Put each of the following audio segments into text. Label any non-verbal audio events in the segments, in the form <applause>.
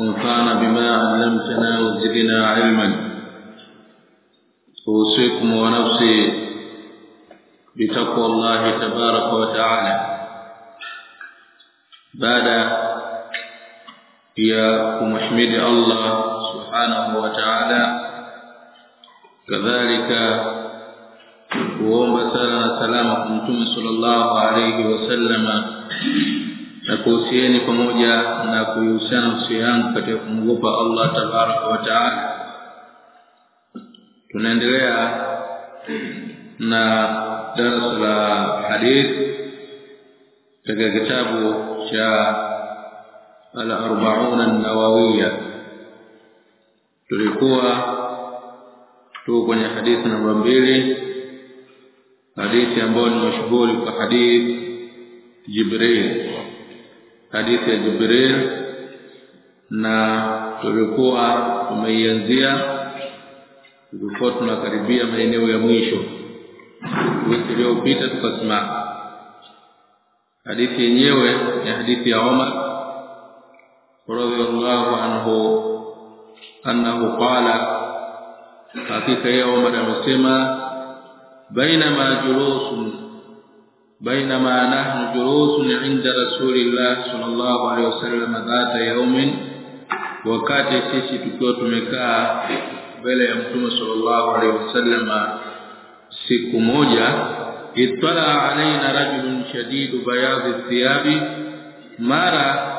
وانفعنا بما علمتنا وزدنا علما. أوصيكم ونفسي بتقوى الله تبارك وتعالى. بعد يا محمد الله سبحانه وتعالى. كذلك salama kwa mtume sallallahu alayhi wasallama na kuhusieni pamoja na kuhusiana nafsi yangu katika kumwogopa Allah tabaraka wa taala. Tunaendelea na darasa la hadith katika kitabu cha al-arba'un an-nawawiyya. Tulikuwa tuko kwenye hadithi namba mbili hadithi ambayo ni mashuhuri kwa hadithi Jibril hadithi ya Jibril na tulikuwa tumeianzia tulikuwa tunakaribia maeneo ya mwisho. Wiki iliyopita tukasema hadithi yenyewe ni hadithi ya Umar radhiallahu anhu annahu qala hakika ya Umar amesema bainama julusun بينما نحن جلوس عند رسول الله صلى الله عليه وسلم ذات يوم wakati sisi tukiwa tumekaa mbele ya mtume sallallahu alaihi wasallam siku moja itala alaina rajulun shadidu bayadhi thiyabi mara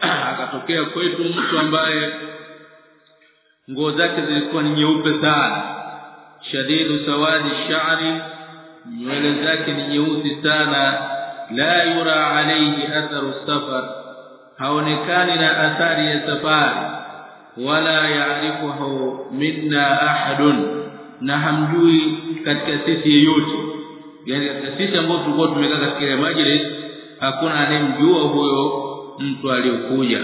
<clears throat> akatokea kwetu mtu ambaye nguo zake zilikuwa ni nyeupe sana shadidu sawadi sha'ri nywele zake ni nyeusi sana. La yura alayhi atharu safar. Haonekani na athari ya safari wala yaarifuhu minna ahadun. Na hamjui katika sisi yeyote. Yani katika sisi ambao tulikuwa tumekaa katika ile majlis hakuna anayemjua huyo mtu aliyokuja.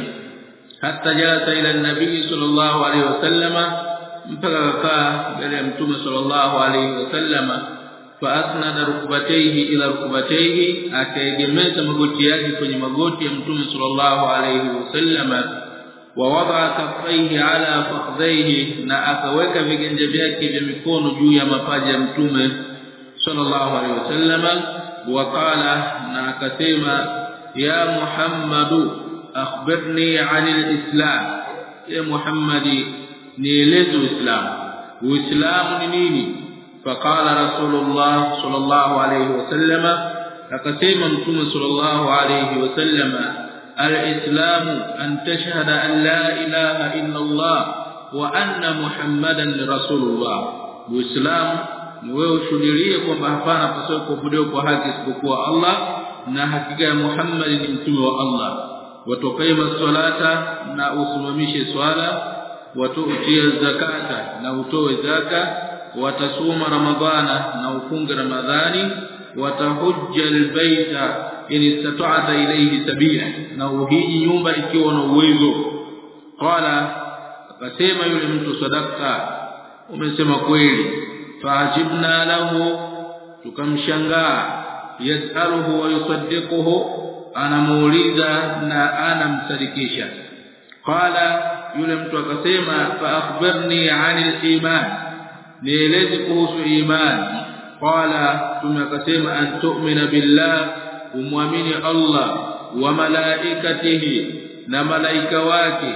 Hata jalasa ila nabii sallallahu alaihi wasallama mpaka kakaa mbele ya mtume sallallahu alaihi wasallama faasnada rukbatayhi ila rukbatayhi akaegemeza magoti yake kwenye magoti ya mtume sallallahu alayhi wasallam wa wada kaffaihi ala fakhdhaihi na akaweka viganja vyake vya mikono juu ya mapaja ya mtume sallallahu alayhi wasallam wa qala na akasema ya muhammadu akhbirni anil islam ya muhammadi nieleze uislamu uislamu ni nini فقال رسول الله صلى الله عليه وسلم akasema mtume sallallahu alayhi wasallama al-islamu an tashhada an la ilaha illa Allah wa anna Muhammadan rasulullah muislamu ni wewe ushuhudie kwamba hapana pasipo kuabudiwa kwa haki isipokuwa Allah na hakika ya Muhammad ni mtume wa Allah watokaima salata na usimamishe swala watoe zakata na utoe zaka watasuma ramadhana na ufunge ramadhani. Watahujja albayta in istata'ta ilayhi sabila na uhiji nyumba ikiwa na uwezo. Qala akasema yule mtu sadaka umesema kweli. Faajibna lahu tukamshangaa. Yasaluhu wa yusaddiquhu anamuuliza na anamsadikisha. Qala yule mtu akasema fa akhbirni 'anil iman nieleze kuhusu imani qala tunakasema an tu'mina billah umwamini Allah wa malaikatihi na malaika wake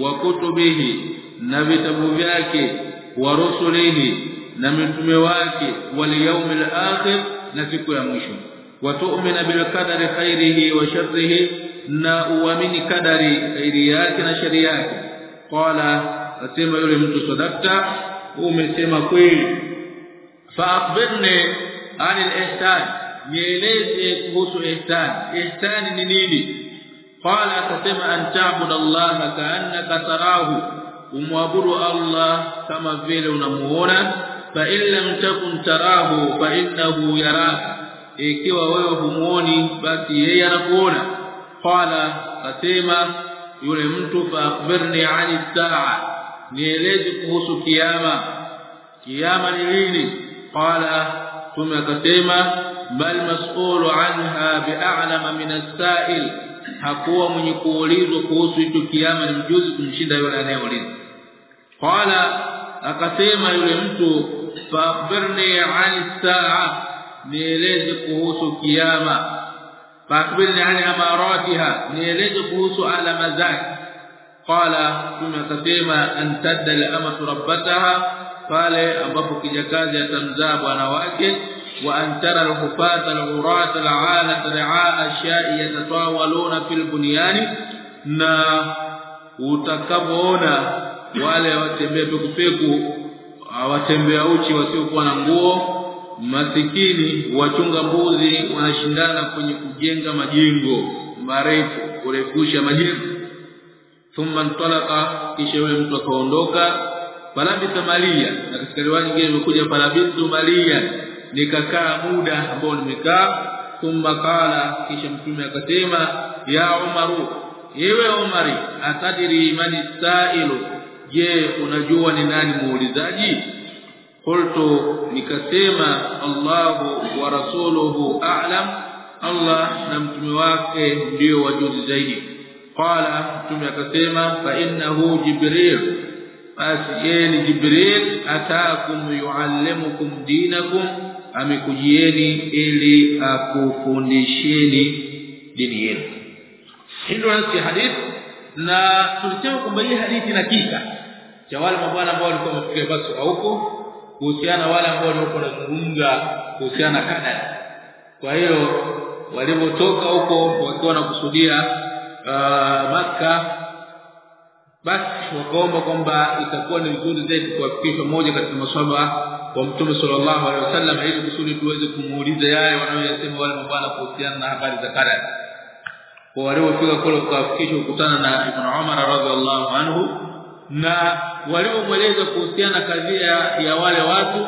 wa kutubihi na vitabu vyake wa rusulihi na mitume wake wal yawmil akhir na siku ya mwisho. Wa tu'mina bil qadari khairihi wa sharrihi na uamini kadari khairi yake na shari yake. Qala asema yule mtu sadaqta umesema kweli. Fa akhbirni anil ihsan nieleze kuhusu ihsan. Ihsan ni nini? Qala akasema an ta'budu Allah ka'annaka tarahu umwabudu Allah kama vile unamuona. Fa in lam takun tarahu fa innahu yaraka ikiwa wewe humuoni basi yeye anakuona. Qala asema yule mtu fa akhbirni 'ani saa nieleze kuhusu kiyama. Kiyama ni nini? Qala tume akasema bal mas'ulu anha bi'alama min as-sa'il. Hakuwa mwenye kuulizwa kuhusu hicho kiyama ni mjuzi kumshinda yule anayeuliza. Qala akasema yule mtu fa'birni 'an as-sa'a. Nieleze kuhusu kiyama. Fa'birni 'an amaratiha. Nieleze kuhusu alama zake qala tuma akasema antadda al-amatu rabbataha pale ambapo kijakazi atamzaa bwana wake. Wa antara al-hufata al-urat al-aala ri'a ashya'i yatatawaluna fil bunyani na utakapoona wale watembea pekupeku watembea uchi wasiokuwa na nguo masikini wachunga mbuzi wanashindana kwenye kujenga majengo marefu kurefusha majengo thumma ntalaka kisha yule mtu akaondoka. Falabitha malia na katika riwaya nyingine imekuja falabithu malia nikakaa muda ambao nimekaa. Thumma qala kisha mtume akasema ya umaru ewe umari atadiri mani sailu? Je unajua ni nani muulizaji? Qultu nikasema Allahu wa rasuluhu a'lam. Allah na mtume wake ndio wajuzi zaidi qala mtume akasema fa innahu jibril. Basi yeye ni jibril ataakum yuallimukum dinakum amekujieni ili akufundisheni dini yenu. Hilo ni hadith na tulisema kwamba hii hadithi na kika cha wale mabwana ambao walikuwa wamefikia basi huko kuhusiana wale ambao walikuwa wanazungumza kuhusiana kadari kwa hiyo walipotoka huko wakiwa wanakusudia uh, maka basi wakaomba kwamba itakuwa ni vizuri zaidi kuwafikisha moja katika maswala wa Mtume sallallahu alaihi wasallam ili kusudi tuweze kumuuliza yale wanayosema wale mabwana kuhusiana na habari za kale. kwa walipofika kule kuwafikisha kukutana na Ibn Umar radhiallahu anhu na waliomweleza kuhusiana kadhia ya wale watu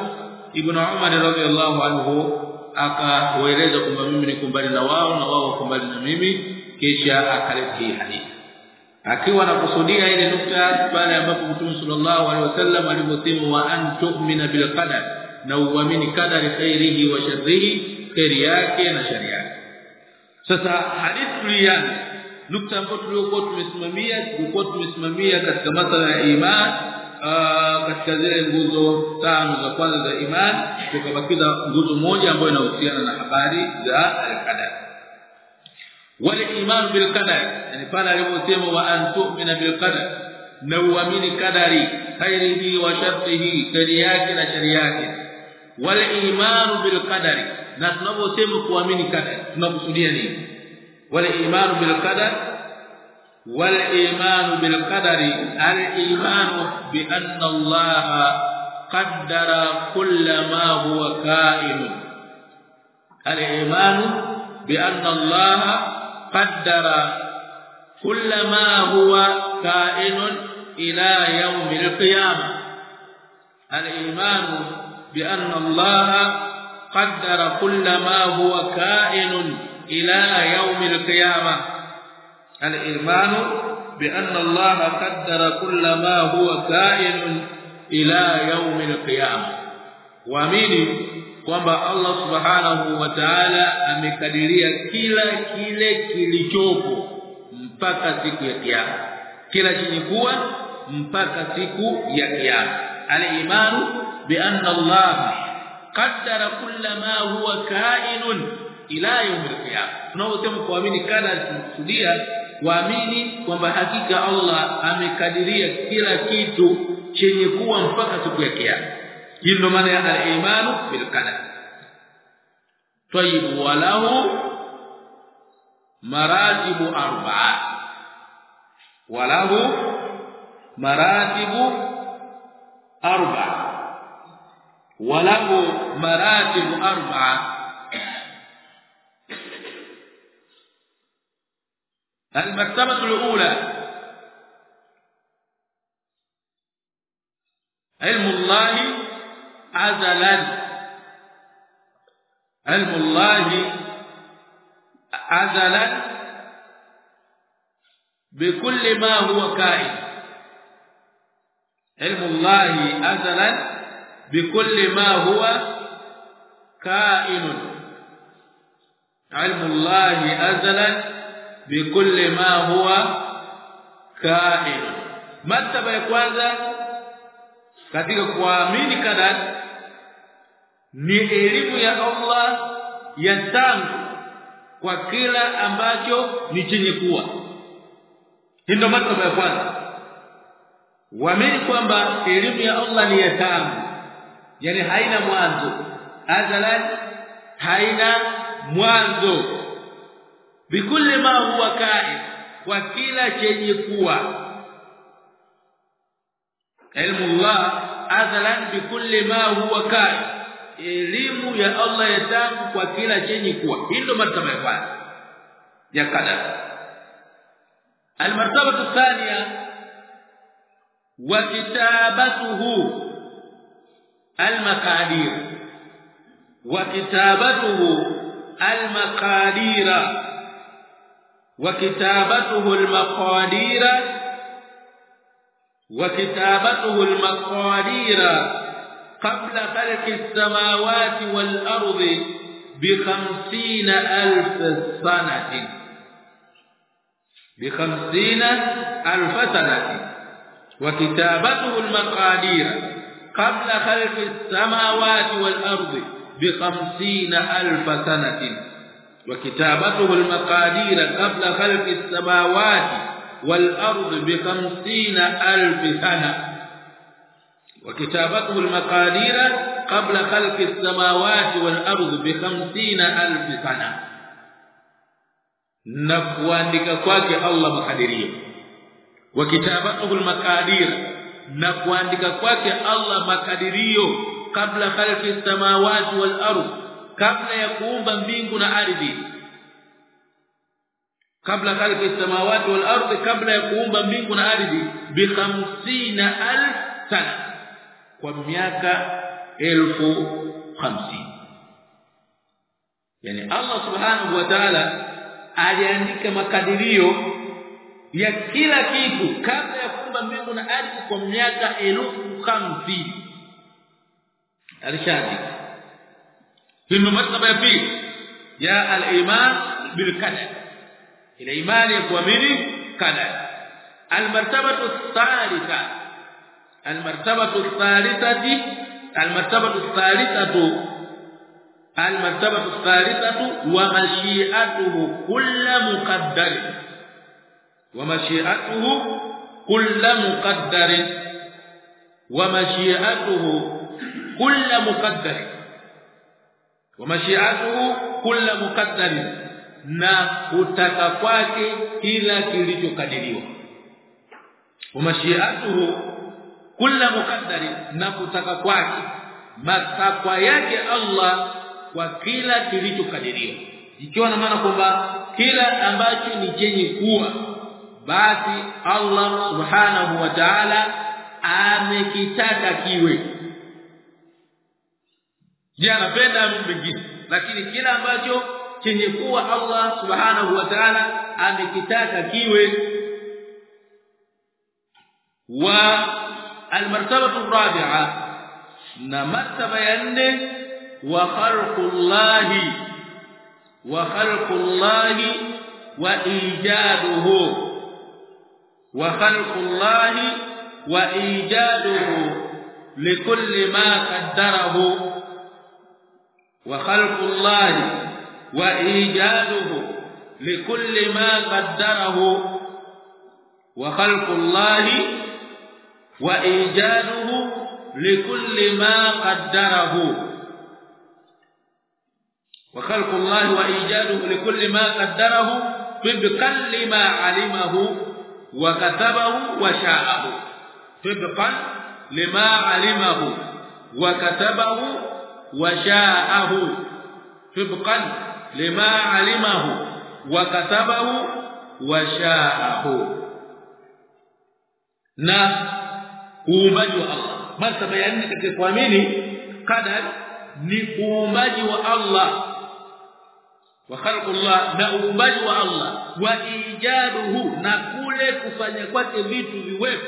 Ibn Umar radhiallahu anhu akawaeleza kwamba mimi ni kumbali na wao na wao kumbali mbali na mimi kisha akaleta hii hadithi. Akiwa anakusudia ile nukta pale ambapo Mtume sallallahu alaihi wasallam aliposema wa an tu'mina bil qadar na uamini kadari khairihi wa sharrihi khairi yake na shari yake. Sasa hadithi tulianza nukta ambayo tuliokuwa tumesimamia tulikuwa tumesimamia katika masala ya iman katika zile nguzo tano za kwanza za iman tukabakiza nguzo moja ambayo inahusiana na habari za al-qadar wal iman bil qadar yani pale aliposema wa an tu'mina bil qadar na uamini kadari khairihi wa sharrihi khairi yake na shari yake wal iman bil qadari na tunaposema kuamini kadari tunakusudia nini wal iman bil qadar wal iman bil qadari al iman bi anna Allah qaddara kull ma huwa ka'in al iman bi anna Allah قدر كل ما هو كائن إلى يوم القيامة. الإيمان بأن الله قدر كل ما هو كائن إلى يوم القيامة. الإيمان بأن الله قدر كل ما هو كائن إلى يوم القيامة. وامنوا kwamba Allah subhanahu wa ta'ala amekadiria kila kile kilichopo mpaka siku ya kiyama. Kila chenye kuwa mpaka siku ya kiyama. Al-imanu bi anna Allah qaddara kulla ma huwa kainun ila yawm al-qiyamah tunaposema kuamini kana kusudia waamini kwamba hakika Allah amekadiria kila kitu chenye kuwa mpaka siku ya kiyama hii ndio maana ya al-imanu طيب وله مراتب أربعة. وله مراتب أربعة. وله مراتب أربعة. المرتبه الأولى. علم الله ازلا علم الله ازلا بكل ما هو كائن. علم الله ازلا بكل ما هو كائن. علم الله ازلا بكل ما هو كائن. مرتبة ya kwanza katika kuamini kadari ni elimu ya Allah ya tangu kwa kila ambacho ni chenye kuwa. Ndio matokeo ya kwanza. Wamini kwamba elimu ya Allah ni ya tangu yani haina mwanzo. Azalan haina mwanzo. Bikulli ma huwa kain kwa kila chenye kuwa. Ilmu Allah azalan bikulli ma huwa kain elimu ya Allah ya tangu kwa kila chenye kuwa hii ndio martaba ya kwanza ya kadar المرتبه الثانيه وكتابته المقادير وكتابته المقادير وكتابته المقادير وكتابته المقادير قبل خلق السماوات والأرض بخمسين ألف سنة. بخمسين ألف سنة. وكتابته المقادير. قبل خلق السماوات والأرض بخمسين ألف سنة. وكتابته المقادير. قبل خلق السماوات والأرض بخمسين ألف سنة. وكتابته المقادير قبل خلق السماوات والأرض بخمسين ألف سنة نفوانك كواك الله مقاديريه وكتابته المقادير نفوانك كواك الله مقاديريه kabla khalqi samawati wal ardh kabla ya kuumba mbingu na ardhi kabla khalqi samawati wal ardh kabla ya kuumba mbingu na ardhi bi 50000 sana kwa miaka elfu hamsini. Yani Allah subhanahu wa ta'ala aliandika makadirio ya kila kitu kabla ya kuumba mbingu na ardhi kwa miaka elfu hamsini. Alishaandika. Hino martaba ya pili ya al-iman bil qadar ila imani ya kuamini qadar. Al-martabatu thalitha المرتبة الثالثة المرتبة الثالثة المرتبة الثالثة ومشيئته كل مقدر. ومشيئته كل مقدر. ومشيئته كل مقدر. ومشيئته كل مقدر. Na kutaka kwake kila kilichokadiriwa. ومشيئته kila mukaddari na kutaka kwake. Matakwa yake Allah kwa kila kilichokadiriwa. Ikiwa na maana kwamba kila ambacho ni chenye kuwa basi Allah subhanahu wa ta'ala amekitaka kiwe. Je anapenda lakini kila ambacho chenye kuwa Allah subhanahu wa ta'ala amekitaka kiwe wa المرتبة الرابعة. نمرتبة ينه وخلق الله وخلق الله وإيجاده. وخلق الله وإيجاده لكل ما قدره. وخلق الله وإيجاده لكل ما قدره. وخلق الله وإيجاده لكل ما قدره. وخلق الله وإيجاده لكل ما قدره طبقا لما علمه وكتبه وشاءه. طبقا لما علمه وكتبه وشاءه. طبقا لما علمه وكتبه sha'ahu na uumbaji wa Allah. Martaba ya nne katika kuamini qadar ni uumbaji wa Allah. Wa khalqullah na uumbaji wa Allah. Wa ijaduhu na kule kufanya kwake vitu viwepo.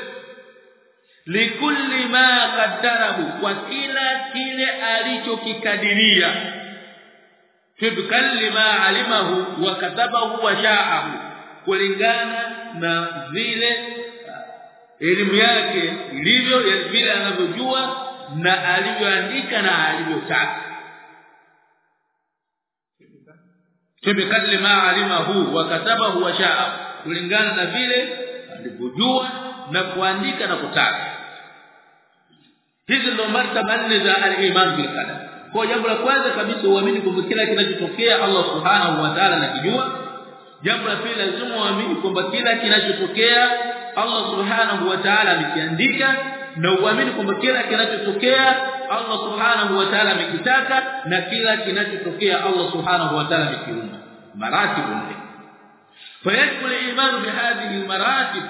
Likulli ma qaddarahu kwa kila kile alichokikadiria. Tibkan lima alimahu wa katabahu wa sha'ahu kulingana na vile elimu yake ilivyo vile anavyojua na alivyoandika na alivyotaka. Tibkan ma alimahu wa katabahu wa sha'a kulingana na vile alivyojua na kuandika na kutaka. Hizi ndo martaba nne za al-iman bil qadar. Kwa jambo la kwanza kabisa uamini kwamba kila kinachotokea Allah subhanahu wa ta'ala anakijua. Jambo la pili lazima uamini kwamba kila kinachotokea Allah subhanahu wa ta'ala amekiandika na uamini kwamba kila kinachotokea Allah subhanahu wa ta'ala amekitaka na kila kinachotokea Allah subhanahu wa ta'ala amekiumba maratibu nne فيدخل الايمان بهذه المراتب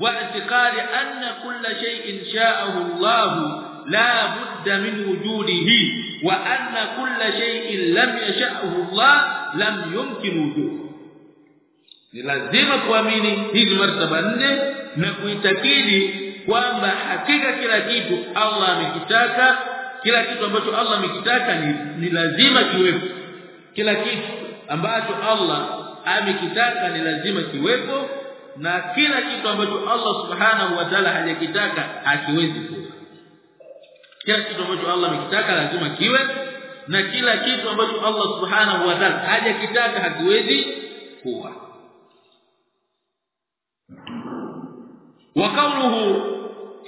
واعتقاد ان كل شيء شاءه الله لا بد من وجوده وان كل شيء لم يشاءه الله لم يمكن وجوده ni lazima kuamini hizi martaba nne na kuitakidi kwamba hakika kila kitu Allah amekitaka. Kila kitu ambacho Allah amekitaka ni, ni lazima kiwepo. Kila kitu ambacho Allah amekitaka ni lazima kiwepo. Na kila kitu ambacho Allah subhanahu wa ta'ala hajakitaka hakiwezi kuwa kila kitu ambacho Allah amekitaka lazima kiwe. Na kila kitu ambacho Allah subhanahu wa ta'ala hajakitaka hakiwezi kuwa وقوله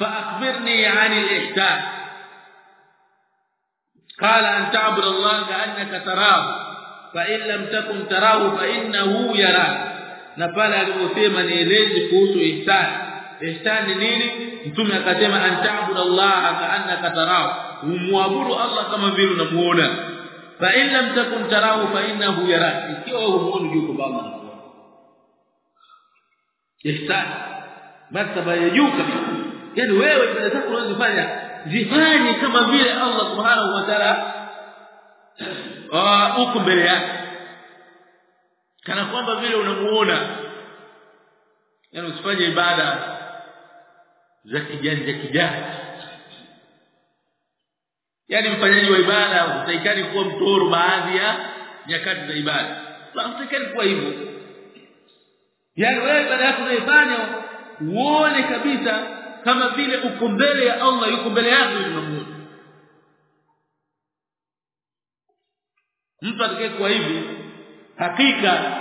فأخبرني عن الإحسان. قال أن تعبد الله كأنك تراه فإن لم تكن تراه فإنه يراك. نبال اليوسف أن يلذ إحسان. إحسان نيني متوم اكتم أن تعبد الله كأنك تراه. ومعبود الله كما فيل نمونا فإن لم تكن تراه فإنه يراك. كيو هو يجوك بابا احسان martaba ya juu kabisa. Yani wewe ibada zako unazofanya zifanye kama vile Allah subhanahu wa ta'ala <coughs> uko mbele yake. Kana kwamba vile unamuona. Yani usifanye ibada za kijanja kijanja yani mfanyaji wa ibada utaikani kuwa mtoro baadhi ya nyakati za ibada. Utaikani kuwa hivyo. Yani wewe ibada yako unaifanya uone kabisa kama vile uko mbele ya Allah yuko mbele yako unamuona mtu atakaye kwa hivi hakika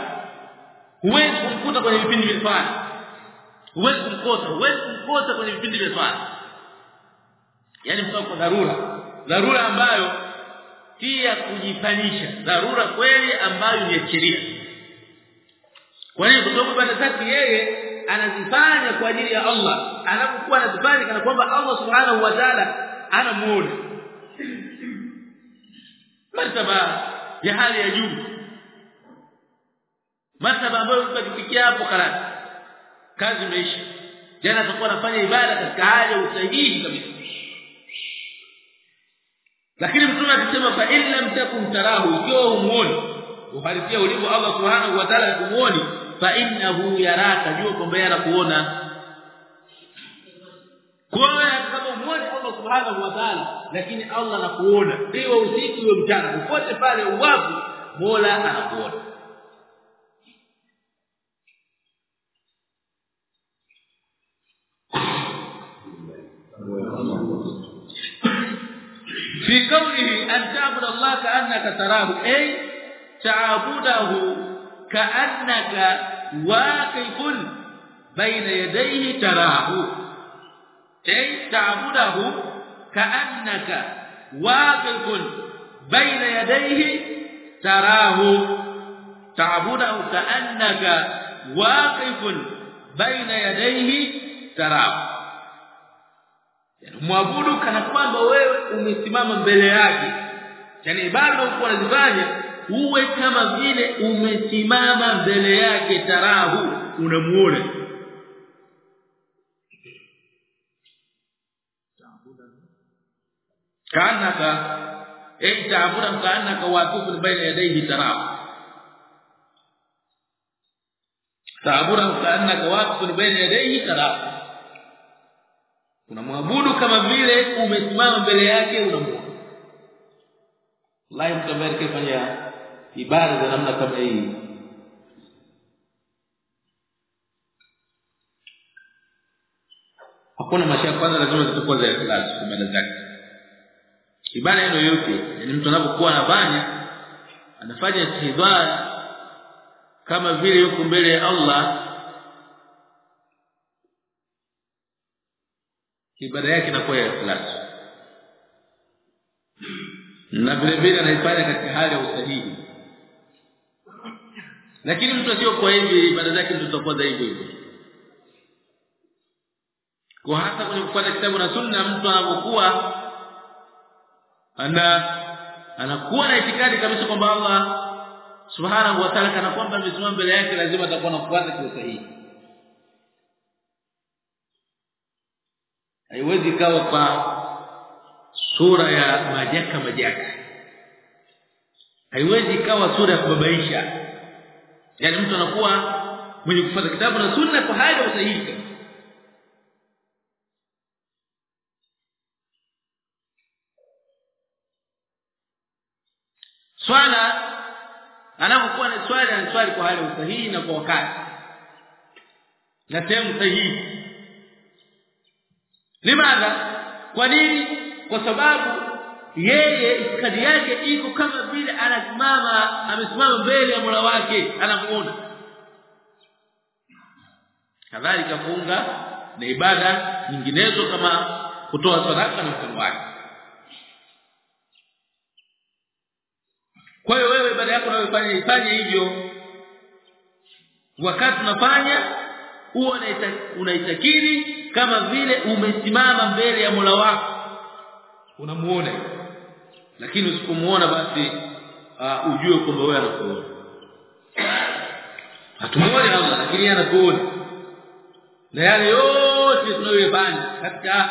huwezi kumkuta kwenye vipindi vya swala huwezi kumkosa huwezi kumkosa kwenye vipindi vya swala yani kwa dharura. Dharura ambayo si ya kujifanyisha dharura kweli ambayo ni sheria kwa hiyo kwa sababu zake yeye anazifanya kwa ajili ya Allah. Anapokuwa anazifanya kana kwamba Allah subhanahu wa ta'ala anamuona martaba ya hali ya juu. Martaba ambayo tukifikia hapo karati kazi imeisha. Jana tutakuwa nafanya ibada katika hali ya usahihi kabisa. Lakini mtume akisema fa illa mtakum tarahu ikiwa umuoni. Uhalisia ulivyo Allah subhanahu wa ta'ala kumuoni fa innahu yaraka jua kwamba yeye anakuona kwa kama umuoni Allah subhanahu wa ta'ala lakini Allah anakuona iwe usiku iwe mchana popote pale uwapo Mola anakuona في قوله أن تعبد الله كأنك تراه أي تعبده كأنك واقف بين يديه تراه أي تعبده كأنك واقف بين يديه تراه تعبده كأنك واقف بين يديه تراه mwabudu kana kwamba wewe umesimama mbele yake yani ibada uko unazifanya uwe kama vile umesimama mbele yake tarahu unamuona. Kaanaka ay ta'budan kaanaka waqifu baina yadayhi tarahu. Ta'budan kaanaka waqifu baina yadayhi tarahu. Unamwabudu kama vile umesimama mbele yake unamuona. Wallahi mtu ambaye kafanya ibada za namna kama hii. Hakuna mashia kwanza lazima zitakuwa za ikhlas ibada zake. Ibada hiyo yote yani mtu anapokuwa anafanya anafanya ibada kama vile yuko mbele ya Allah. Ibada yake inakuwa ya ikhlas na vile vile anaifanya katika hali ya usahihi lakini mtu asiyokuwa hivi ibada zake zitakuwa hivyo hivyo kwa hata kwenye kufuata kitabu na sunna mtu anapokuwa ana anakuwa na itikadi kabisa kwamba Allah subhanahu wa ta'ala kana kwamba amesimama mbele yake lazima atakuwa anafuata kwa sahihi. Haiwezi kawa kwa sura ya majaka majaka. Haiwezi kawa sura ya kubabaisha yani mtu anakuwa mwenye kufuata kitabu na sunna kwa hali ya usahihi. Swala anapokuwa na swali anaswali kwa hali ya usahihi na kwa wakati. Na sehemu sahihi. Limadha? Kwa nini? Kwa sababu yeye itikadi yake iko kama vile anasimama amesimama mbele ya Mola wake anamuona. Kadhalika funga na ibada nyinginezo kama kutoa sadaka na mfano wake. Kwa hiyo wewe ibada yako unayofanya ifanye hivyo. Wakati unafanya huwa unaitakiri kama vile umesimama mbele ya Mola wako. Unamuona lakini usipomuona basi uh, ujue kwamba wewe anakuona. Atumwone Allah lakini anakuona. Na yale yote tunayoyafanya katika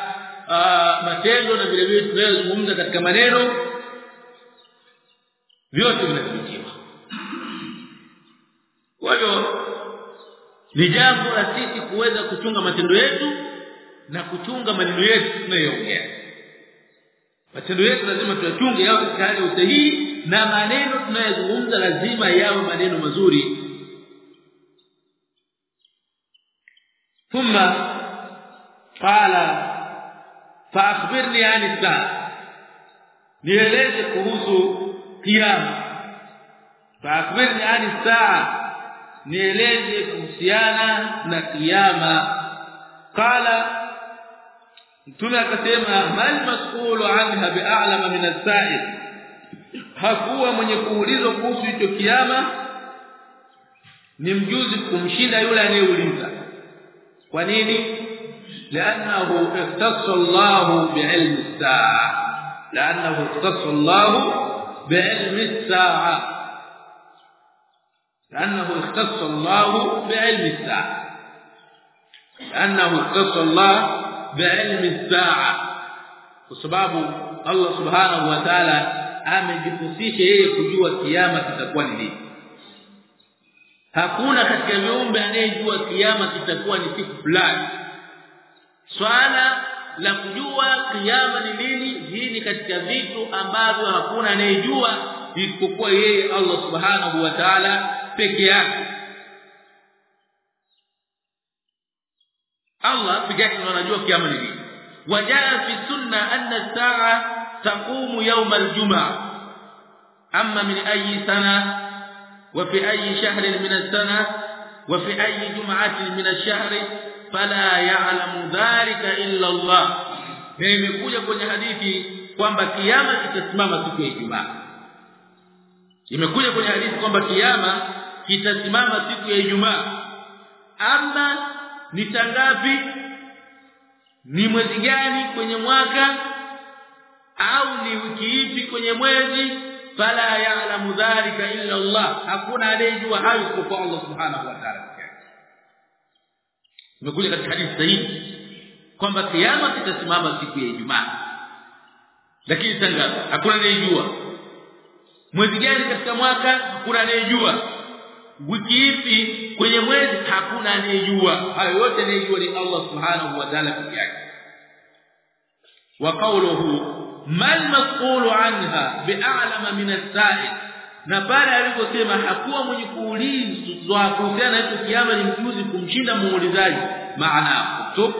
uh, matendo na vile vile tunayozungumza katika maneno vyote vinadhibitiwa kwa hiyo ni jambo la sisi kuweza kuchunga matendo yetu na kuchunga maneno yetu tunayoongea matendo yetu lazima tuyachunge yao katika hali ya usahihi na maneno tunayozungumza lazima yawe maneno mazuri. Qala fa akhbirni an as nieleze kuhusu kiyama فاخبرني عن saa nieleze kuhusiana na kiyama qala mtume akasema mal mas'ulu anha bi'alama min as-sa'il hakuwa mwenye kuulizwa kuhusu hicho kiyama ni mjuzi kumshinda yule anayeuliza kwa nini لانه اختص الله بعلم الساعه لانه اختص الله بعلم الساعه لانه اختص الله بعلم الساعه لانه اختص الله بعلم الساعه kwa sababu Allah subhanahu امجفسيه ta'ala amejihusisha yeye kujua kiyama kitakuwa ni hakuna katika viumbe anayejua kiyama kitakuwa ni siku fulani. Swala la kujua kiyama ni nini hii ni katika vitu ambavyo hakuna anayejua isipokuwa yeye Allah subhanahu wa ta'ala peke yake. Allah peke yake anajua kiyama ni lini wajaa fi sunna anna as-sa'a taqumu yawm al-jum'a amma min ayi sana wa fi ayi shahrin min as-sana wa fi ayi jum'atin min ash-shahri fala ya'lamu dhalika illa Allah. Imekuja kwenye hadithi kwamba kiyama kitasimama siku ya Ijumaa. Imekuja kwenye hadithi kwamba kiyama kitasimama siku ya Ijumaa. Ama ni tangapi? Ni mwezi gani kwenye mwaka? Au ni wiki ipi kwenye mwezi? Fala ya'lamu dhalika illa Allah. Hakuna anayejua hayo kwa Allah subhanahu wa ta'ala imekuja katika hadithi sahihi kwamba kiyama kitasimama siku ya Ijumaa. Lakini tangapi hakuna anayejua. Mwezi gani katika mwaka? Hakuna anayejua wiki ipi? Kwenye mwezi hakuna anayejua. Hayo yote anayejua ni Allah subhanahu wa ta'ala pekee yake. Wa qawluhu mal mas'ulu anha bi'alama min as-sa'il. Na pale aliposema hakuwa mwenye kuulizwa kuhusiana na kiyama ni mjuzi kumshinda muulizaji. Maana tu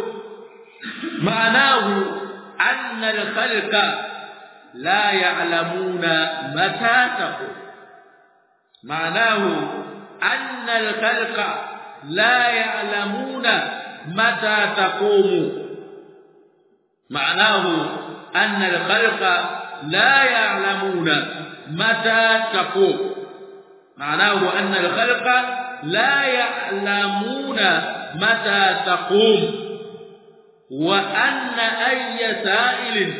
maanahu anna al-khalqa la ya'lamuna mata taqum maanahu anna al-khalqa la ya'lamuna mata taqumu maanahu anna al-khalqa la ya'lamuna mata taqum maanahu anna al-khalqa la ya'lamuna mata taqum wa anna ayya sa'ilin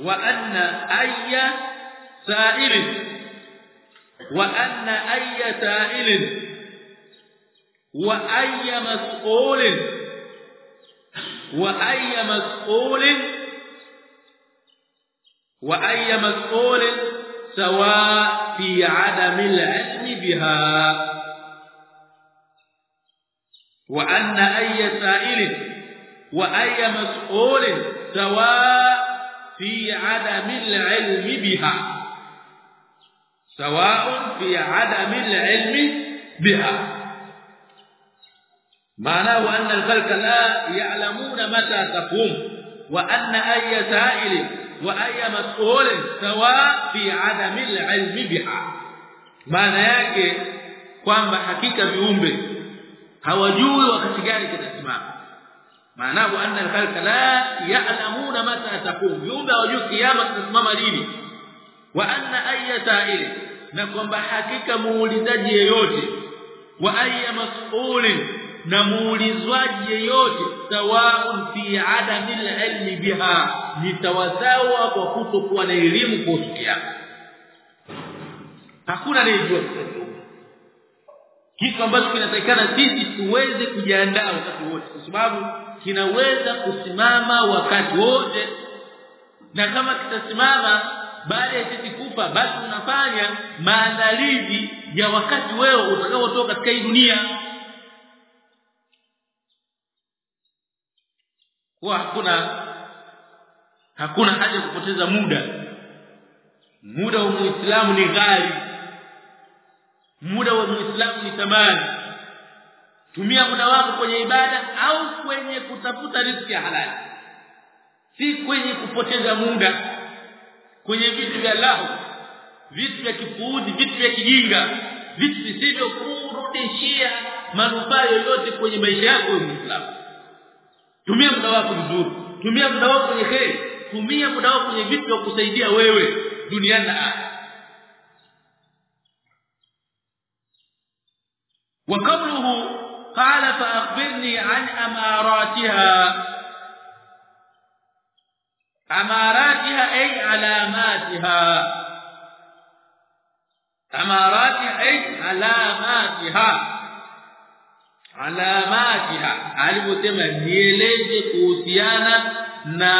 wa anna ayya sa'ilin wa anna ayya sa'ilin wa ayya mas'ulin wa ayya mas'ulin wa ayya mas'ulin sawa fi 'adami al-'ilmi biha wa anna ayya sa'ilin سواء في عدم العلم بها. معناه أن الخلق لا يعلمون متى تقوم وأن أي سائل وأي مسؤول سواء في عدم العلم بها. معنى yake kwamba hakika viumbe hawajui wakati gani kitasimama. معنى أن الخلق لا يعلمون متى تقوم. viumbe hawajui kiyama kitasimama lini. وأن أي سائل na kwamba hakika muulizaji yeyote wa ayya mas'ulin na muulizwaji yeyote sawaun fi adami ilmi biha ni sawasawa kwa kutokuwa na elimu kuhusu kiapo hakuna anayejua kitu ambacho kinatakikana sisi tuweze kujiandaa wakati wote kwa sababu kinaweza kusimama wakati wote na kama kitasimama baada ya sisi kufa basi unafanya maandalizi ya wakati wewe utakaotoka katika hii dunia. Kwa hakuna hakuna haja kupoteza muda. Muda wa muislamu ni ghali. Muda wa muislamu ni thamani. Tumia muda wako kwenye ibada au kwenye kutafuta riziki ya halali. Si kwenye kupoteza muda kwenye vitu vya lahu vitu vya kipuuzi vitu vya kijinga vitu visivyo kurudishia manufaa yoyote kwenye maisha yako ya Muislamu tumia muda wako vizuri tumia muda wako kwenye kheri tumia muda wako kwenye vitu vya kusaidia wewe duniani na akhera وقوله قال فاخبرني عن اماراتها amaratiha ay alamatiha. Amaratiha ay alamatiha. Alamatiha. Alivyosema nieleze kuhusiana na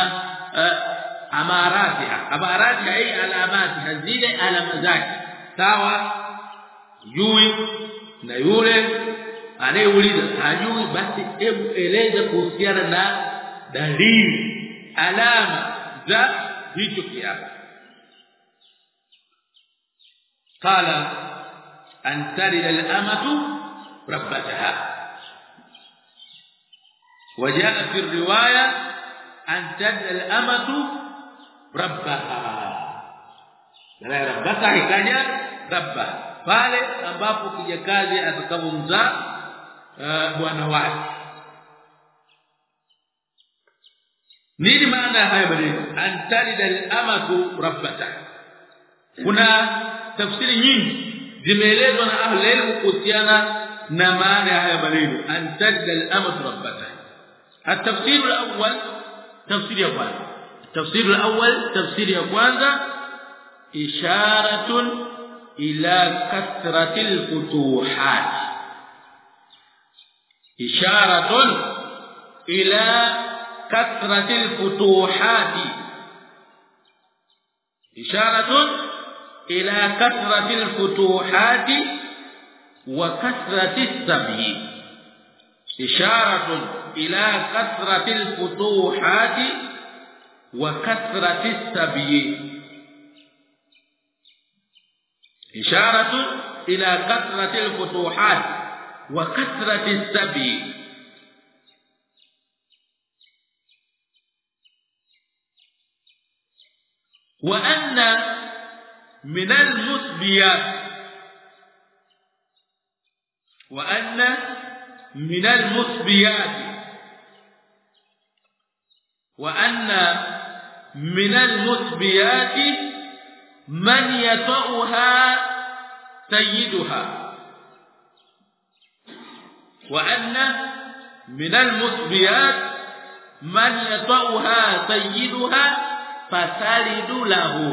uh, amaratiha. Amaratiha ay alamatiha zile alama zake. Sawa? Yui na yule anayeuliza. Hajui basi hebu eleza kuhusiana na dalili. Alama. Za hicho kiasi qala an talida al-amatu rabbataha وجاء في الروايه ان تدعى الامه ربها na rabbata ikaja rabba pale ambapo kijakazi atakapomzaa bwana wake nini maana ya haya maneno antalida al-amatu rabbata kuna tafsiri nyingi zimeelezwa na ahli ilmu kuhusiana na maana ya haya maneno antalida al-amatu rabbata التفسير الأول تفسير ya kwanza التفسير الأول تفسير ya kwanza isharatun ila kathratil futuhat isharatun ila kathrati alfutuhati isharatun ila kathrati alfutuhati wa kathrati as-sabi isharatun ila kathrati alfutuhati wa kathrati as-sabi isharatun ila kathrati alfutuhat وأن من المسبيات وأن من المسبيات وأن من المسبيات من يطأها سيدها. وأن من المسبيات من يطأها سيدها fatalidu lahu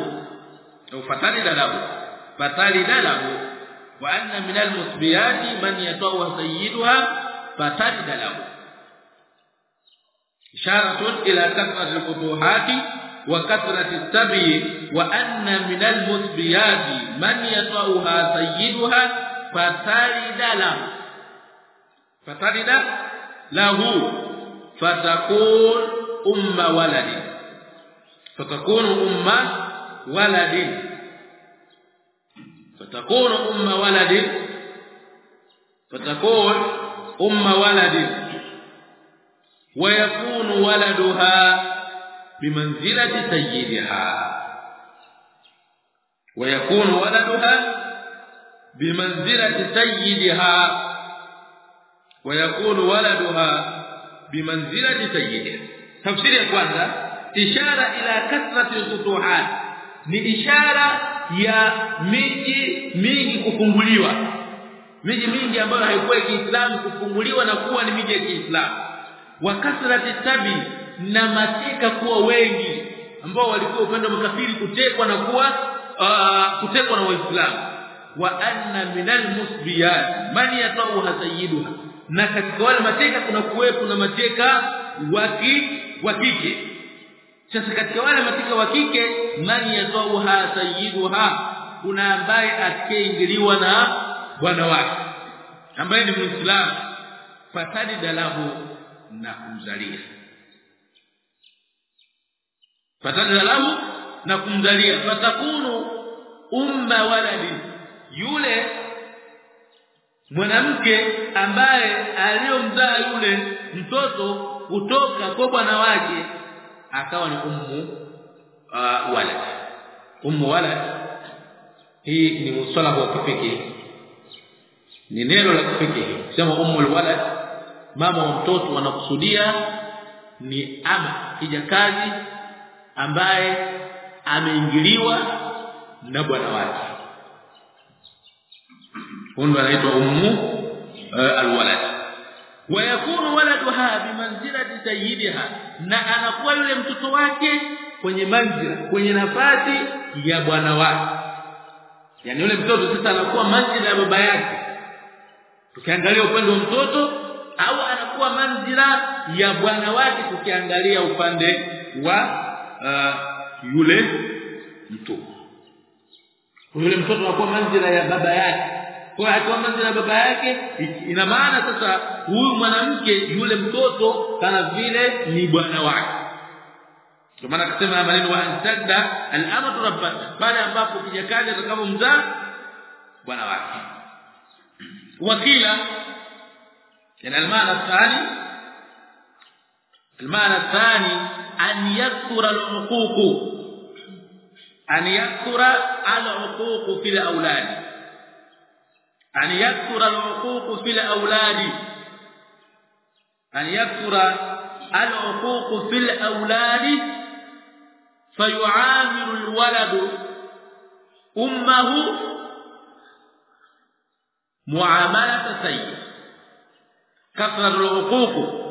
au fatalida lahu fatalida lahu wa anna min almusbiyati man yatawa sayyiduha fatalida lahu isharatun ila kathrati alfutuhati wa kathrati as-sabi wa anna min almusbiyati man yatawa sayyiduha fatalida lahu fatalida lahu fatakun umma waladi فتكون أم ولد فتكون أم ولد فتكون أم ولد ويكون ولدها بمنزلة سيدها ويكون ولدها بمنزلة سيدها ويكون ولدها بمنزلة سيدها تفسير يا kwanza ishara ila kathrati futuhat ni ishara ya miji mingi kufunguliwa. Miji mingi ambayo haikuwa ya Kiislamu kufunguliwa na kuwa ni miji ya Kiislamu. Wa kathrati tabi na mateka kuwa wengi ambao walikuwa upande wa makafiri kutekwa na kuwa uh, kutekwa na waislamu. Wa anna min musbiyat man yatawha sayyiduha. Na katika wale mateka kuna kuwepo na mateka wa kike sasa katika wale matika wa kike man yatawha sayyiduha kuna ambaye atakayeingiliwa na bwana wake ambaye ni muislamu. Fasadi dalahu na kumzalia. Fasadi dalahu na kumzalia. Fatakunu umma waladi yule mwanamke ambaye aliyomzaa yule mtoto kutoka kwa bwana wake akawa ni ummu uh, walad. Ummu walad hii ni musalah wa kipekee ni neno la kipekee sema ummu walad mama wa mtoto wanakusudia ni ama kijakazi ambaye ameingiliwa na bwana wake. Huyo anaitwa ummu uh, alwalad wayakunu waladuha bimanzilati sayyidiha. Na anakuwa yule mtoto wake kwenye manzila kwenye nafasi ya bwana wake. Yani yule mtoto sasa anakuwa manzila ya baba yake. Tukiangalia upande wa mtoto au anakuwa manzila ya bwana wake tukiangalia upande wa uh, yule mtoto yule mtoto anakuwa manzila ya baba yake kwa akiwa manzila baba yake ina maana sasa huyu mwanamke yule mtoto kana vile ni bwana wake kwa maana akasema maneno wa antadda al-amatu rabba pale ambapo kijakazi atakapomzaa bwana wake wakila يعني المعنى الثاني المعنى الثاني أن يذكر العقوق أن يذكر العقوق في الأولاد أن يكثر العقوق في الأولاد. أن يكثر العقوق في الأولاد فيعامل الولد أمه معاملة سيء كثر العقوق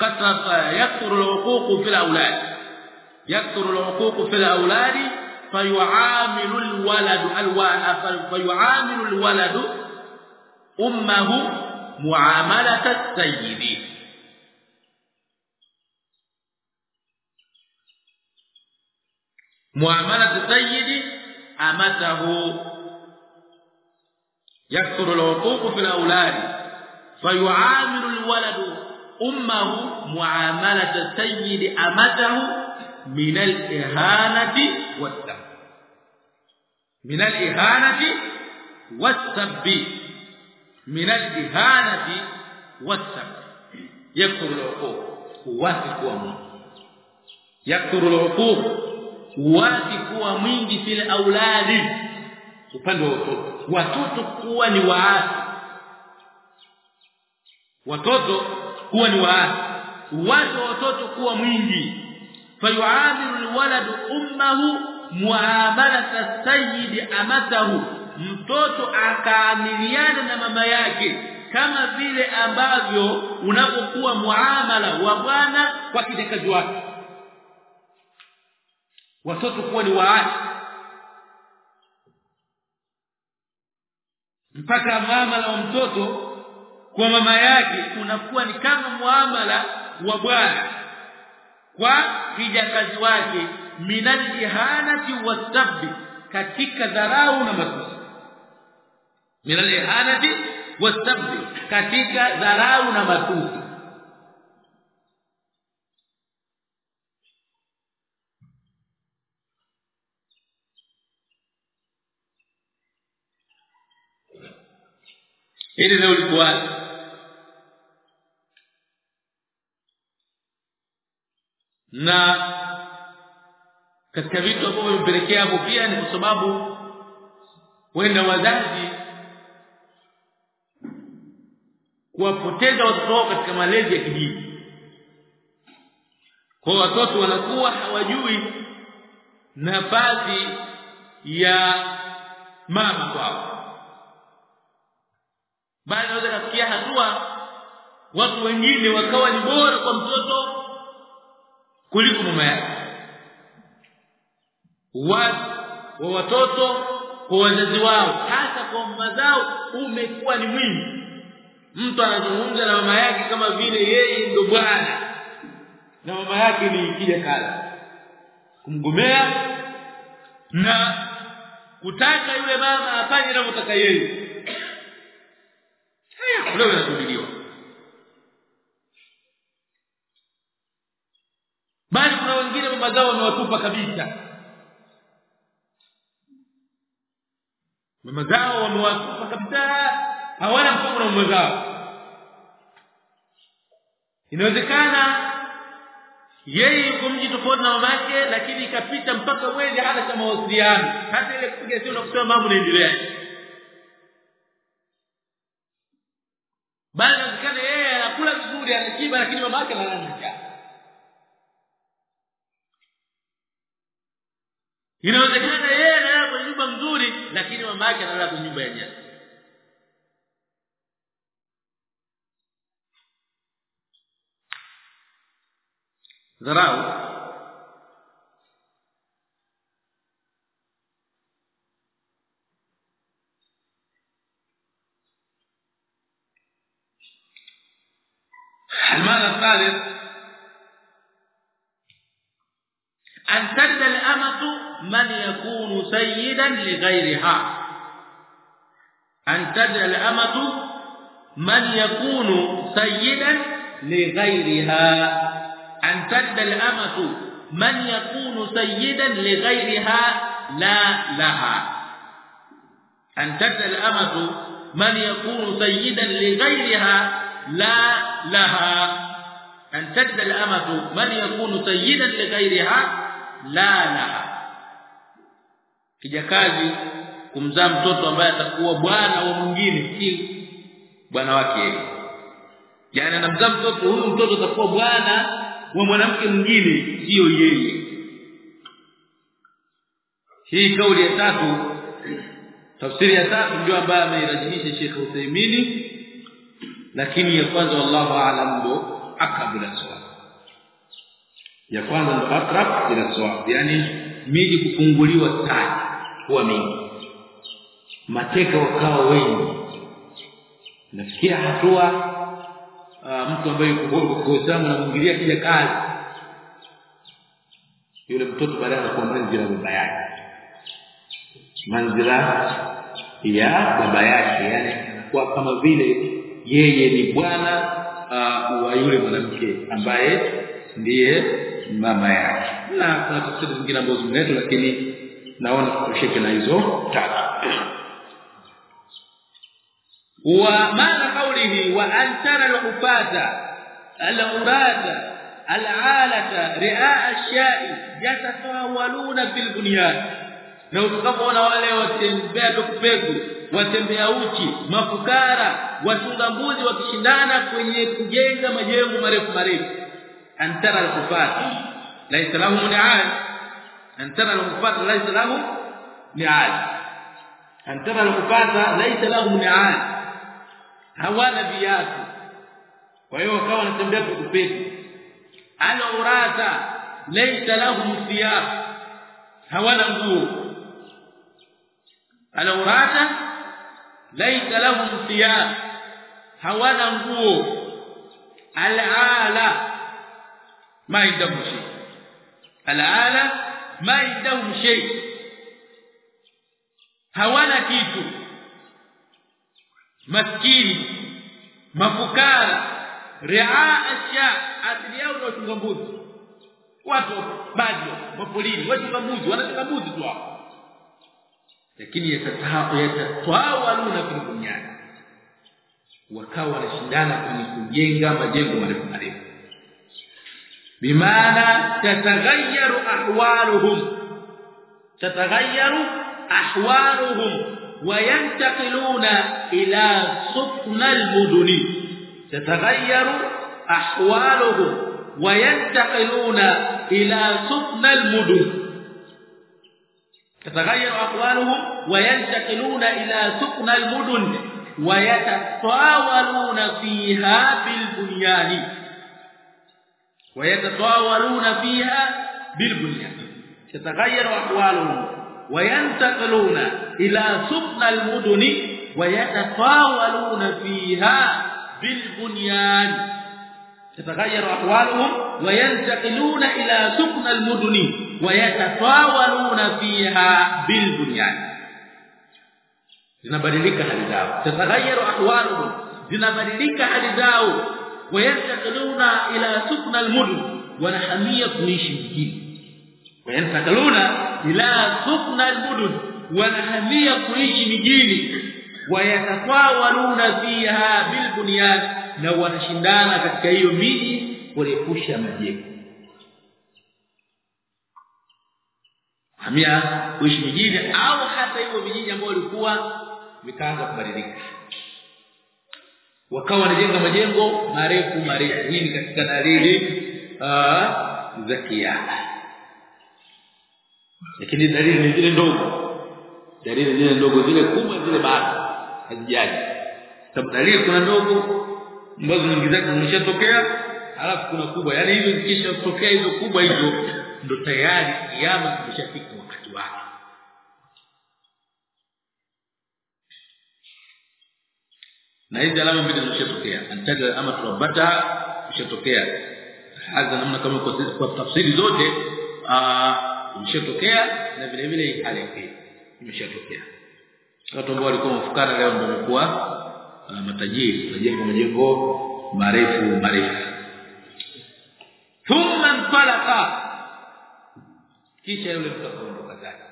كثر يكثر العقوق في الأولاد. يكثر العقوق في الأولاد فيعامل الولد فيعامل الولد ummahu muamalat as-sayyid muamalat as-sayyid amatahu yakthuru al-huquq fi al-awlad fayu'amilu al-waladu ummuhu muamalat as-sayyid amatahu min al-ihanati was-sabb min al-ihanati was-sabb min al-ihanati was-sabb yakthuru al-uquq huwasi kuwa mwingi. Yakthuru al-uquq huwasi kuwa mwingi fil auladi. Upande wa watoto. Watoto kuwa ni waasi. Watoto kuwa ni waasi. Uwasi wa watoto kuwa mwingi. Fayuamilu alwaladu ummuhu muamalat as-sayyid amatahu mtoto akaamiliana na mama yake kama vile ambavyo unapokuwa muamala wa bwana kwa kijakazi wake. Watoto kuwa ni waasi mpaka muamala wa mtoto kwa mama yake unakuwa ni kama muamala wa bwana kwa kijakazi wake minal ihanati wasabbi katika dharau na matusi minal ihanati wasabbi katika dharau na matusi. Hili leo likuwa na katika vitu ambavyo vimepelekea hapo pia ni kwa sababu wenda wazazi kuwapoteza watoto wao katika malezi ya kijiji. Kwa watoto wanakuwa hawajui nafasi ya mama kwao. Bali naweza kufikia hatua watu wengine wakawa ni bora kwa mtoto kuliko mama yake. Watu wa watoto kwa wazazi wao hasa kwa mama zao umekuwa ni mwingi mtu anazungumza na mama yake kama vile yeye ndo bwana. Na mama yake ni kija kala. Kumgomea na kutaka yule mama afanye anavyotaka yeye. Haya leo yanasubiriwa bali kuna wengine mama zao wamewatupa kabisa. Mama zao wamewatupa kabisa hawana mpango na mama zao. Inawezekana yeye yuko mji tofauti na mamake lakini ikapita mpaka mwezi hata cha mawasiliano. Hata ile kupiga simu na kusema mambo yanaendelea. Bali inawezekana yeye anakula vizuri anashiba lakini mamake analala njaa. Inawezekana yeye analala kwenye nyumba nzuri lakini mama yake analala kwenye nyumba ya nyasi dharau المعنى الثالث أن تجد الأمة من يكون سيدا لغيرها. أن تجد الأمة من يكون سيدا لغيرها. أن تجد الأمة من يكون سيدا لغيرها لا لها أن تجد الأمة من يكون سيدا لغيرها لا لها أن تجد الأمة من يكون سيدا لغيرها la la kijakazi kumzaa mtoto ambaye atakuwa bwana wa mwingine si bwana wake yeye yani anamzaa mtoto huyu mtoto atakuwa bwana wa mwanamke mwingine sio yeye. Hii kauli ya tatu tafsiri ya tatu ndio ambayo ameirajihisha Sheikh Uthaymeen lakini ya kwanza wallahu aalam ndo akabla sawa ya kwanza ndo akrab ila sawab yani miji kufunguliwa sana kuwa mingi. Mateka wakawa wengi. Nafikia hatua mtu ambaye yuko kwa Uislamu anamwingilia kija kazi. Yule mtoto baadaye anakuwa manzila baba yake. Manzira ya baba yake yani anakuwa kama vile yeye ni bwana uh, wa yule mwanamke ambaye ndiye mama yake. Na kuna tafsiri zingine ambazo zimeletwa lakini naona tutosheke na hizo tatu maana qawlihi wa antara al-hufata al-urata al-alata ri'a ash-sha'i yatatawaluna fil bunyan na utakapoona wale watembea pekupeku watembea uchi mafukara wachunga mbuzi wakishindana kwenye kujenga majengo marefu marefu. Antara al-hufata laysa ni'al. Antara al-hufata laysa ni'al. Antara al-hufata laysa lahum ni'al hawana viatu. Kwa hiyo wakawa wanatembea pekupeku ana urata laysa lahum thiyab. Hawana nguo. Ana urata laysa lahum thiyab. Hawana nguo. Alala ma indahum shay. Alala ma indahum shay. Hawana kitu maskini mafukara ria asya adili yao ni wachunga mbuzi. Watu baadhi mapolini wachunga mbuzi wanachunga tu hapo. Lakini yatatawaluna fil bunyan wakawa wanashindana kwenye kujenga majengo marefu marefu. Bimaana tataghayaru ahwaluhum. Tataghayaru ahwaluhum وينتقلون إلى سكن المدن تتغير أحوالهم وينتقلون إلى سكن المدن. تتغير أحوالهم وينتقلون إلى سكن المدن ويتطاولون فيها بالبنيان. ويتطاولون فيها بالبنيان. تتغير أحوالهم وينتقلون إلى سكن المدن ويتطاولون فيها بالبنيان تتغير أحوالهم وينتقلون إلى سكن المدن ويتطاولون فيها بالبنيان zinabadilika hali zao tataghayaru ahwaluhum zinabadilika hali zao wayantakaluna ila sukna almudun wanahamia kuishi mjini wayantakaluna ila sukna albudud wanahamia kuishi mijini. Wayatatawaluna fiha bilbunyan na wanashindana katika hiyo miji kurefusha majengo. Hamia kuishi mijini au hata hiyo vijiji ambao walikuwa vikaanza kubadilika. Wakawa wanajenga majengo marefu marefu. Hii ni katika dalili za kiama lakini dalili ni zile ndogo. Dalili zile ndogo zile kubwa zile bado hazijaji sababu dalili kuna ndogo ambazo nyingi zake zimeshatokea alafu kuna kubwa. Yani hizo zikishatokea hizo kubwa hizo ndo tayari kiama kimeshafika wakati wake. Na hizi alama mbili zimeshatokea. Antaja ama turabata zimeshatokea. Hadha namna kama kwa tafsiri zote imeshatokea na vile vile hali imeshotokea imeshatokea. Watu ambao walikuwa mafukara leo ndio wamekuwa matajiri. Majengo majengo marefu marefu. Thumma ntalaqa kisha yule mtu akaondoka zake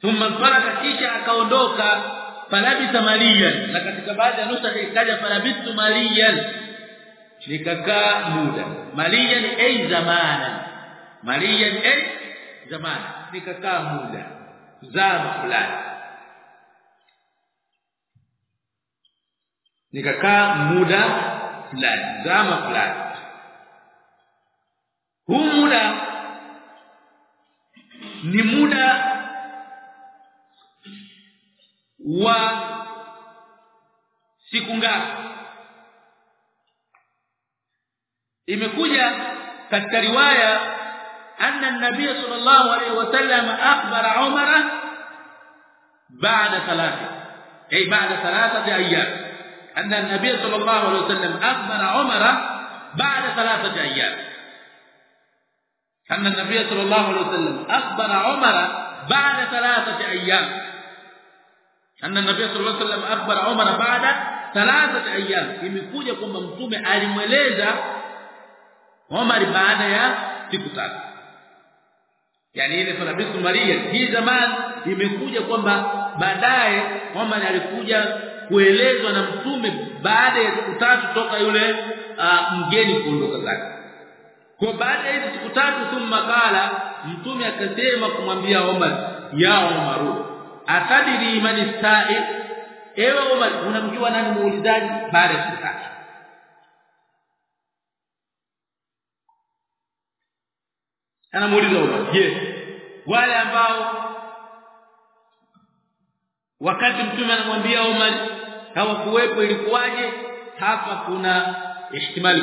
thumma ntalaqa kisha akaondoka falabisa maliyan. Na katika baadhi ya nusa ikaja falabistu maliyan. Nikakaa muda. Maliyan ay zamana. Maliyan ay zamana nikakaa muda zama fulani. Nikakaa muda fulani zama fulani. Huu muda ni muda wa siku ngapi? Imekuja katika riwaya anna an-nabiy sallallahu alayhi wasallam akhbara umara baada thalathi ay baada thalathati ayyam anna an-nabiy sallallahu alayhi wasallam akhbara umara ba'da thalathati ayyam anna an-nabiy sallallahu alayhi wasallam akhbara umara ba'da thalathati ayyam anna an-nabiy sallallahu alayhi wasallam akhbara umara ba'da thalathati ayyam imekuja kwamba mtume alimweleza Umar baada ya siku tatu yani ile falabisu Maria hii zamani imekuja kwamba baadaye kwamba alikuja kuelezwa na mtume baada ya siku tatu toka yule uh, mgeni kuondoka zake kwa baada ya siku tatu thumma kala mtume akasema kumwambia Omar ya omaru atadiri imani sa'i. Ewe Omar unamjua nani muulizaji? Baada ya siku tatu anamuuliza Umar je wale ambao wakati mtume anamwambia Umar hawakuwepo ilikuwaje? Hapa kuna ihtimali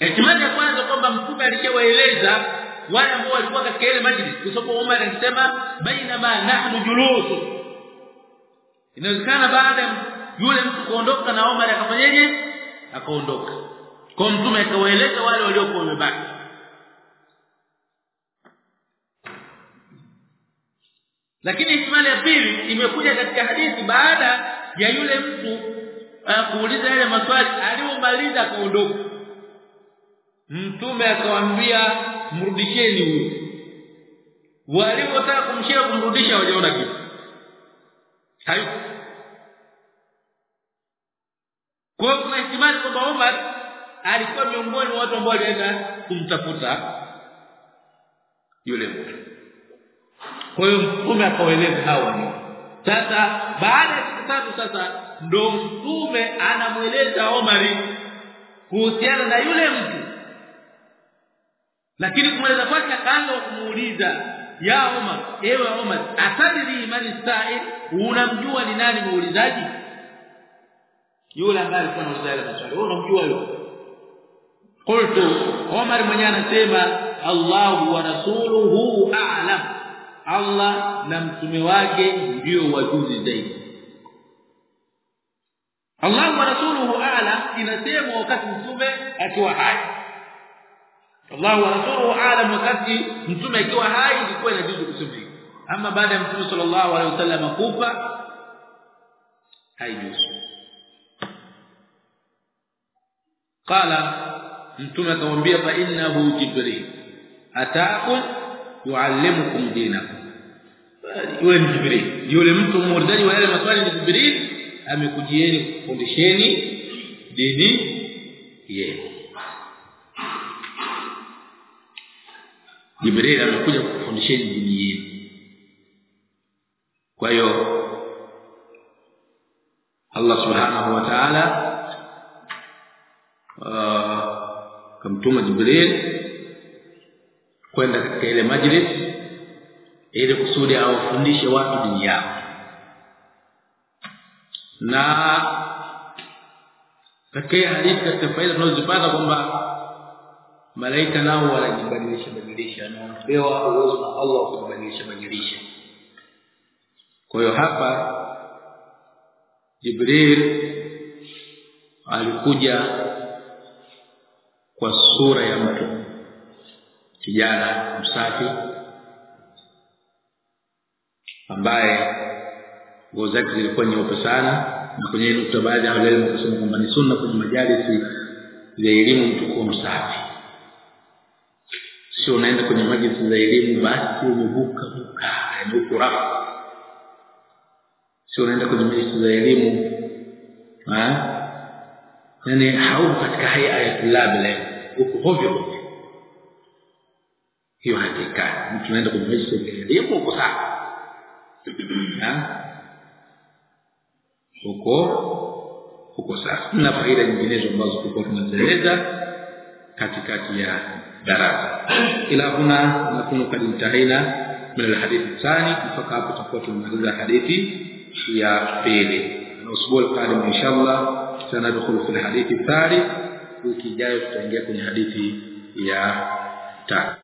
ihtimali ya kwanza kwamba mtume alishawaeleza wale ambao walikuwa katika ile majlis sababu Umar alisema baina ma nahnu julusu inawezekana baada yule mtu kuondoka na Omar akafanyaje? Akaondoka. Kwa mtume akawaeleza wale waliokuwa wamebaki. Lakini ismali ya pili imekuja katika hadithi baada ya yule mtu uh, kuuliza yale maswali aliyomaliza kuondoka mtume akawaambia mrudisheni huyo walipotaka kumshia kumrudisha wajaona kitu. Hayuko kwa kuna ihtimali kwamba Umar alikuwa miongoni mwa watu ambao walienda kumtafuta yule mtu kwa hiyo mtume akawaeleza hawa sasa baada ya siku tatu sasa ndo mtume anamweleza Omari kuhusiana na yule mtu. Lakini kumweleza kwake akaanza kumuuliza ya Omar ewe Omar atadiri imani sa'il? Unamjua ni nani muulizaji yule ambaye alikuwa anauliza ile maswali wewe unamjua yule? Qultu Omar mwenyewe anasema Allahu wa rasuluhu a'lam. Allah na mtume wake ndio wajuzi zaidi. Allah wa rasuluhu a'lam inasema wakati mtume akiwa hai. Allah wa rasuluhu a'lam wakati mtume akiwa hai ilikuwa inajuzu kusema ama baada ya mtume sallallahu alaihi wasallam kufa haijuzu qala mtume akamwambia fa innahu jibril ataakum yuallimukum dinakum. Yule ni jibril. Yule mtu muulizaji wa yale maswali ni jibril amekujieni kufundisheni dini yenu. Jibril amekuja kufundisheni dini yenu. Kwa hiyo Allah subhanahu wa ta'ala kamtuma jibril kwenda katika ile majlis ili kusudi awafundishe watu dini yao. Na katika hadithi katika faida tunazopata kwamba malaika nao wanajibadilisha badilisha na wanapewa uwezo na Allah kubadilisha badilisha. Kwa hiyo hapa Jibril alikuja kwa sura ya mtu. Kijana msafi ambaye nguo zake zilikuwa nyeupe sana na kwenye nukta baadhi ya wale wanasema kwamba ni sunna kwenye majalisi ya elimu mtu kuwa msafi. Sio unaenda kwenye majalisi za elimu basi umevuka vuka yaani uko rafu. Sio unaenda kwenye majalisi za elimu ha? Yani hauko katika haya ya tulab leo huku hovyo. Hovyo hiyo haiwezekani mtu anaenda kwenye maji serikali huko sawa <clears throat> huko huko sawa kuna faida nyinginezo ambazo tulikuwa tunazieleza katikati ya darasa. Ila kuna nakunu kadintahaina min alhadithi thani. Mpaka hapo tutakuwa tumemaliza hadithi ya pili. Na usbuul qadim inshallah sanadkhulu fi alhadithi thalith wiki ijayo tutaingia kwenye hadithi ya tatu